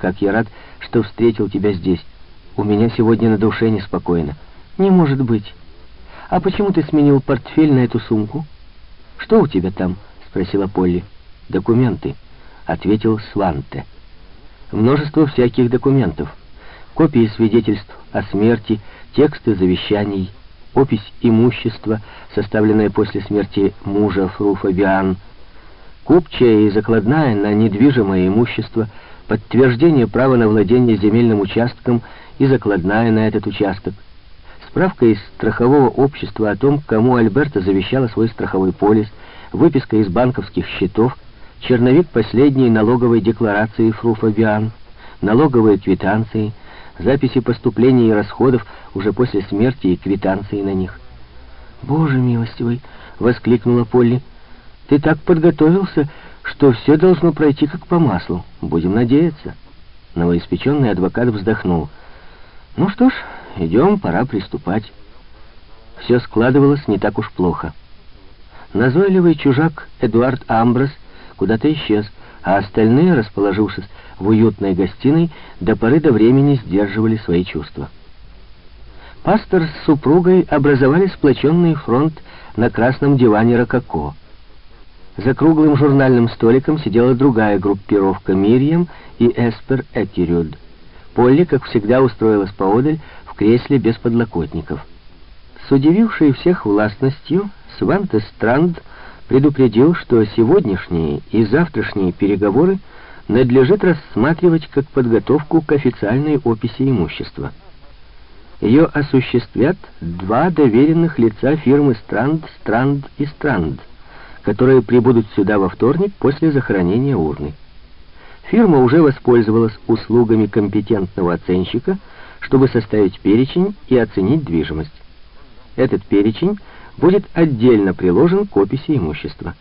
Как я рад, что встретил тебя здесь. У меня сегодня на душе неспокойно. Не может быть. А почему ты сменил портфель на эту сумку? Что у тебя там? Спросила Полли. Документы, ответил Сванте. Множество всяких документов. Копии свидетельств о смерти, тексты завещаний, опись имущества, составленная после смерти мужа Фру Фабиан, купчая и закладная на недвижимое имущество, подтверждение права на владение земельным участком и закладная на этот участок, справка из страхового общества о том, кому Альберта завещала свой страховой полис, выписка из банковских счетов, черновик последней налоговой декларации Фру Фабиан, налоговые квитанции, записи поступлений и расходов уже после смерти и квитанции на них. «Боже милостивый!» — воскликнула Полли. «Ты так подготовился, что все должно пройти как по маслу. Будем надеяться». Новоиспеченный адвокат вздохнул. «Ну что ж, идем, пора приступать». Все складывалось не так уж плохо. Назойливый чужак Эдуард Амброс куда-то исчез, а остальные, расположившись в уютной гостиной, до поры до времени сдерживали свои чувства. Пастор с супругой образовали сплоченный фронт на красном диване Рококо. За круглым журнальным столиком сидела другая группировка Мирьям и Эспер Экерюд. Полли, как всегда, устроилась поодаль в кресле без подлокотников. С удивившей всех властностью, Сванте Странд предупредил, что сегодняшние и завтрашние переговоры надлежит рассматривать как подготовку к официальной описи имущества. Ее осуществят два доверенных лица фирмы «Странд», «Странд» и «Странд», которые прибудут сюда во вторник после захоронения урны. Фирма уже воспользовалась услугами компетентного оценщика, чтобы составить перечень и оценить движимость. Этот перечень будет отдельно приложен к описи имущества.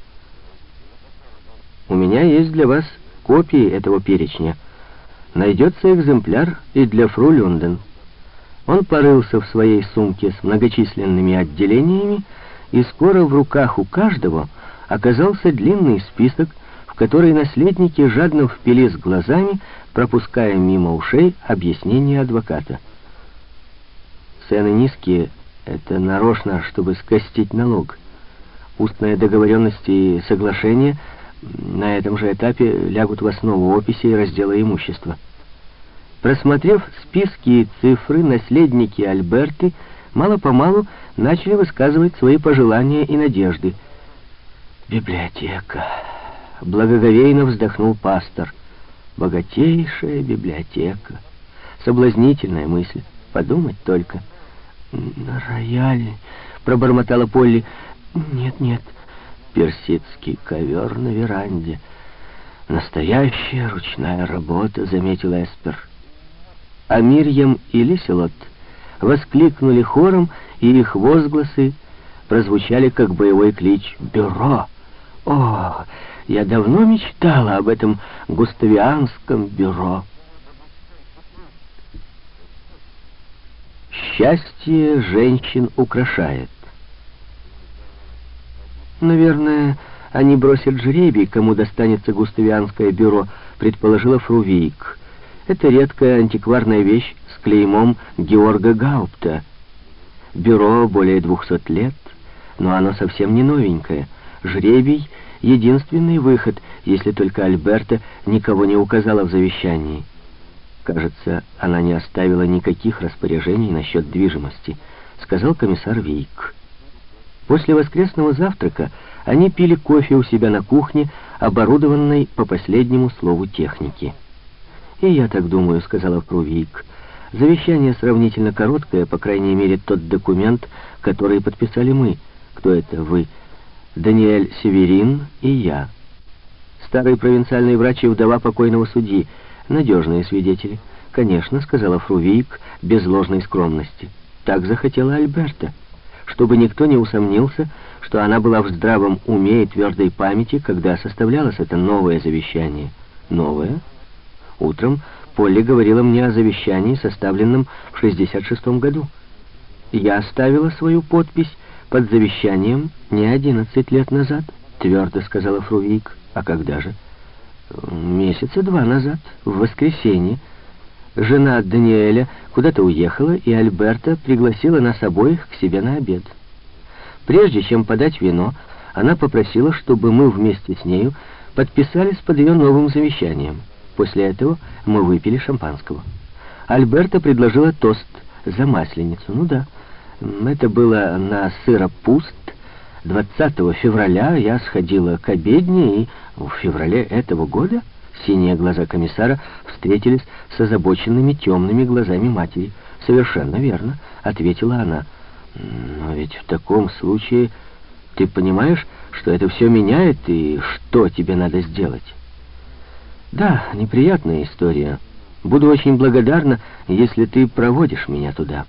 У меня есть для вас копии этого перечня. Найдется экземпляр и для фру Люнден. Он порылся в своей сумке с многочисленными отделениями, и скоро в руках у каждого оказался длинный список, в который наследники жадно впились глазами, пропуская мимо ушей объяснения адвоката. Цены низкие — это нарочно, чтобы скостить налог. Устная договоренность и соглашение на этом же этапе лягут в основу описи и раздела имущества. Просмотрев списки и цифры, наследники Альберты мало-помалу начали высказывать свои пожелания и надежды. «Библиотека!» — благоговейно вздохнул пастор. «Богатейшая библиотека!» Соблазнительная мысль. Подумать только. «На рояле!» — пробормотала Полли. «Нет, нет, персидский ковер на веранде. Настоящая ручная работа», — заметил Эспер а Мирьям и Лиселот воскликнули хором, и их возгласы прозвучали как боевой клич «Бюро!» «О, я давно мечтала об этом густавианском бюро!» Счастье женщин украшает. Наверное, они бросят жребий, кому достанется густавианское бюро, предположила Фрувейк. Это редкая антикварная вещь с клеймом Георга Гаупта. Бюро более двухсот лет, но оно совсем не новенькое. Жребий — единственный выход, если только Альберта никого не указала в завещании. Кажется, она не оставила никаких распоряжений насчет движимости, сказал комиссар Вейк. После воскресного завтрака они пили кофе у себя на кухне, оборудованной по последнему слову техники. «И я так думаю», — сказала Прувик. «Завещание сравнительно короткое, по крайней мере, тот документ, который подписали мы. Кто это вы?» «Даниэль Северин и я. Старый провинциальный врач и вдова покойного судьи. Надежные свидетели». «Конечно», — сказала Фрувик без ложной скромности. «Так захотела Альберта» чтобы никто не усомнился, что она была в здравом уме и твердой памяти, когда составлялось это новое завещание. Новое? Утром Полли говорила мне о завещании, составленном в 66-м году. Я оставила свою подпись под завещанием не 11 лет назад, твердо сказала Фрувик. А когда же? Месяца два назад, в воскресенье. Жена Даниэля куда-то уехала, и Альберта пригласила нас обоих к себе на обед. Прежде чем подать вино, она попросила, чтобы мы вместе с нею подписались под ее новым завещанием. После этого мы выпили шампанского. Альберта предложила тост за масленицу. Ну да, это было на сыропуст. 20 февраля я сходила к обедне, и в феврале этого года синие глаза комиссара встретились с озабоченными темными глазами матери. «Совершенно верно», — ответила она. «Но ведь в таком случае ты понимаешь, что это все меняет, и что тебе надо сделать?» «Да, неприятная история. Буду очень благодарна, если ты проводишь меня туда».